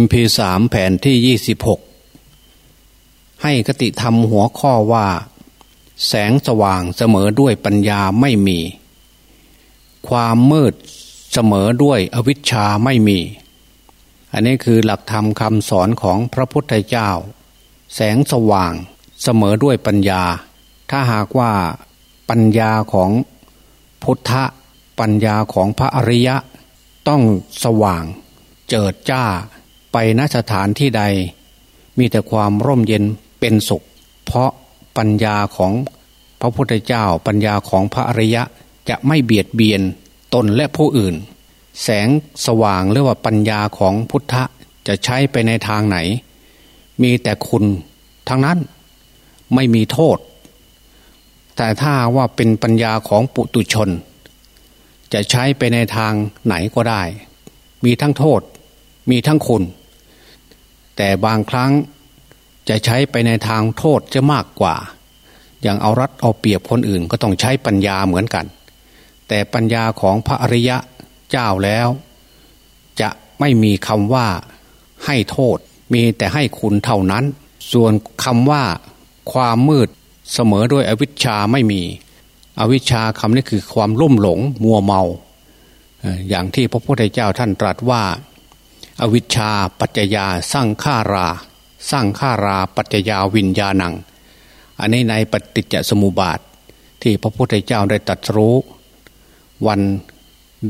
MP3 แผ่นที่ 26 ให้กติธรรมหัวข้อว่า แสงสว่างเสมอด้วยปัญญาไม่มี ความมืดเสมอด้วยอวิชชาไม่มี อันนี้คือหลักธรรมคำสอนของพระพุทธเจ้า แสงสว่างเสมอด้วยปัญญา ถ้าหากว่าปัญญาของพุทธปัญญาของพระอริยะ ต้องสว่างเจิดจ้า ไปณสถานที่ใด มีแต่ความร่มเย็นเป็นสุข เพราะปัญญาของพระพุทธเจ้าปัญญาของพระอริยะจะไม่เบียดเบียนตนและผู้อื่น แสงสว่างหรือว่าปัญญาของพุทธะจะใช้ไปในทางไหน มีแต่คุณทั้งนั้นไม่มีโทษ แต่ถ้าว่าเป็นปัญญาของปุตุชน จะใช้ไปในทางไหนก็ได้ มีทั้งโทษ มีทั้งคุณ แต่บางครั้งจะใช้ไปในทางโทษจะมากกว่า อย่างเอารัดเอาเปรียบคนอื่นก็ต้องใช้ปัญญาเหมือนกัน แต่ปัญญาของพระอริยะเจ้าแล้ว จะไม่มีคำว่าให้โทษมีแต่ให้คุณเท่านั้น ส่วนคำว่าความมืดเสมอด้วยอวิชชาไม่มี อวิชชาคำนี้คือความลุ่มหลงมัวเมา อย่างที่พระพุทธเจ้าท่านตรัสว่า อวิชชาปัจจยาสร้างฆารา สร้างฆาราปัจจยาวิญญาณัง อันนี้ในปฏิจจสมุปบาท ที่พระพุทธเจ้าได้ตรัสรู้ วัน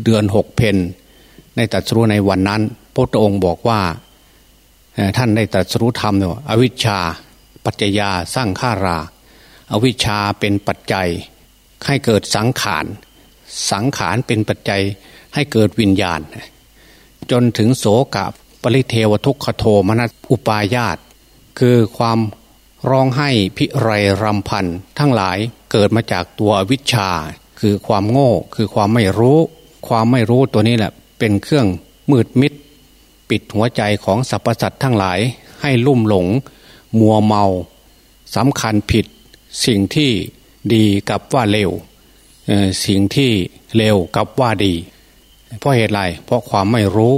เดือนหกเพนในตรัสรู้ในวันนั้นพระองค์บอกว่าท่านได้ตรัสรู้ธรรมเนี่ยอวิชชา ปัจจยาสร้างฆารา อวิชชาเป็นปัจจัยให้เกิดสังขาร สังขารเป็นปัจจัยให้เกิดวิญญาณ จนถึงโสกะปริเทวทุกขโทมนัสอุปายาต คือความร้องไห้พิไรรำพันทั้งหลายเกิดมาจากตัววิชา คือความโง่ คือความไม่รู้ ความไม่รู้ตัวนี้แหละเป็นเครื่องมืดมิด ปิดหัวใจของสรรพสัตว์ทั้งหลายให้ลุ่มหลง มัวเมาสำคัญผิด สิ่งที่ดีกับว่าเลวสิ่งที่เลวกับว่าดี เพราะเหตุไรเพราะความไม่รู้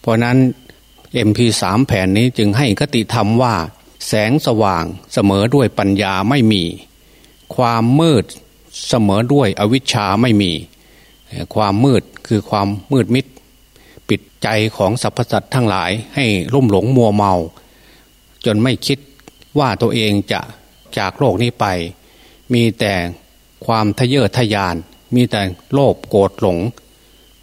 เพราะนั้น MP3 แผ่นนี้จึงให้คติธรรมว่า แสงสว่างเสมอด้วยปัญญาไม่มี ความมืดเสมอด้วยอวิชชาไม่มี ความมืดคือความมืดมิด ปิดใจของสรรพสัตว์ทั้งหลายให้ลุ่มหลงมัวเมา จนไม่คิดว่าตัวเองจะจากโลกนี้ไป มีแต่ความทะเยอทะยาน มีแต่โลภโกรธหลง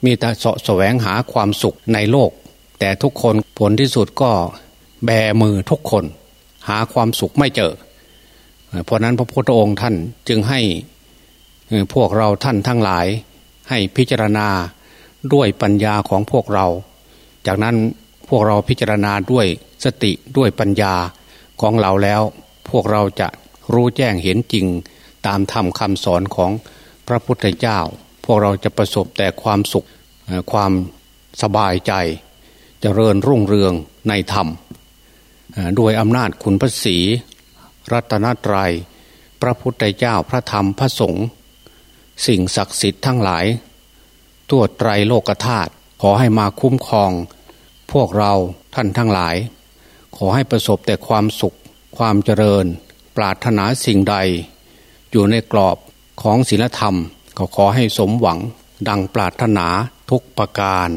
มีแต่สะแสวงหาความสุขในโลก แต่ทุกคนผลที่สุดก็แบมือทุกคน หาความสุขไม่เจอ เพราะนั้นพระพุทธองค์ท่านจึงให้พวกเราท่านทั้งหลายให้พิจารณาด้วยปัญญาของพวกเรา จากนั้นพวกเราพิจารณาด้วยสติด้วยปัญญาของเราแล้ว พวกเราจะรู้แจ้งเห็นจริงตามธรรมคำสอนของพระพุทธเจ้า วกเราจะประสบแต่ความสุขความสบายใจจเจริญรุ่งเรืองในธรรมด้วยอำนาจคุณพระศีรัตนตรยัย พระพุทธเจ้าพระธรรมพระสงฆ์สิ่งศักดิ์สิทธิ์ทั้งหลายตัวไตรโลกธาตุขอให้มาคุ้มครอง พวกเราท่านทั้งหลาย ขอให้ประสบแต่ความสุข ความเจริญ ปรารถนาสิ่งใด อยู่ในกรอบของศีลธรรม ก็ขอให้สมหวังดังปรารถนาทุกประการ